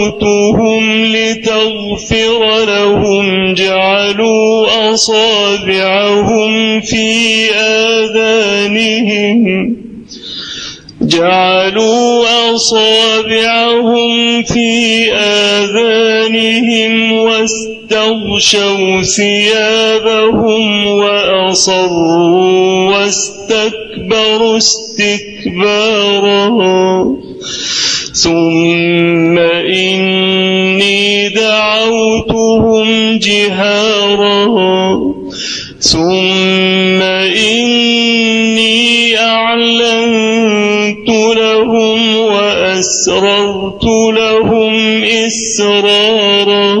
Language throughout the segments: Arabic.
دعوتهم لتغفر لهم جعلوا أصابعهم في آذانهم. جعلوا أصابعهم في آذانهم واستغشوا ثيابهم وأصروا واستكبروا استكبارا. ثم إني دعوتهم جهارا ثم إني أعلنت لهم وأسررت لهم إسرارا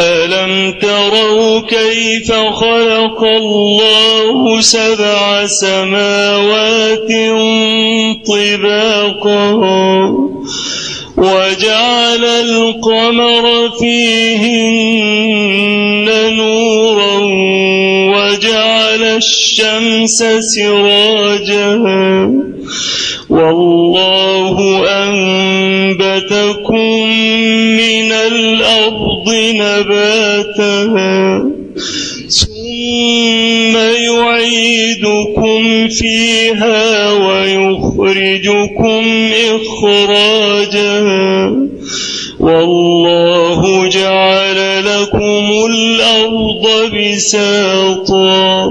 ألم تروا كيف خلق الله سبع سماوات طباقا وجعل القمر فيهن نورا الشمس سراجا والله أنبتكم من الأرض نباتا ثم يعيدكم فيها ويخرجكم إخراجا والله جعل لكم الأرض بساطا.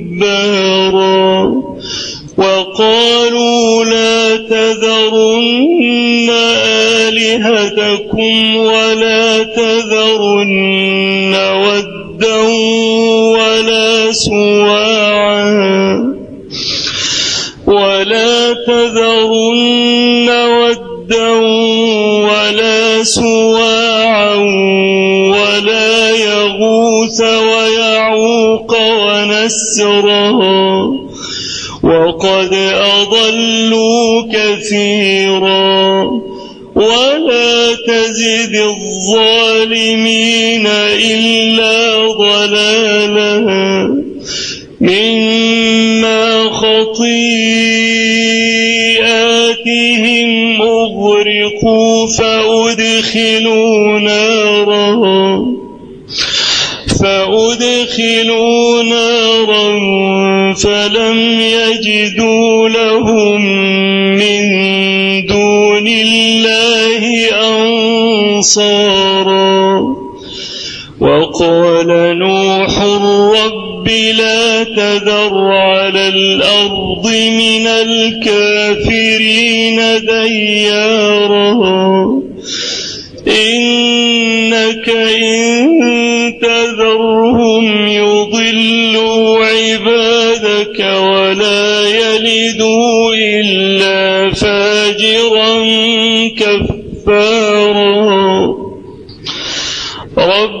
كبارا وقالوا لا تذرن آلهتكم ولا تذرن ودا ولا سواعا ولا تذرن ودا ولا سواعا ولا يغوث ويعوق ونسرا. وقد أضلوا كثيرا. ولا تزد الظالمين إلا ضلالا. مما خطيئاتهم أغرقوا فأدخلوا نارا فأدخلوا نارا فلم يجدوا لهم من دون الله أنصارا وقال نوح رب لا تذر الأرض من الكافرين ديارا إنك إن تذرهم يضلوا عبادك ولا يلدوا إلا فاجرا كفارا. رب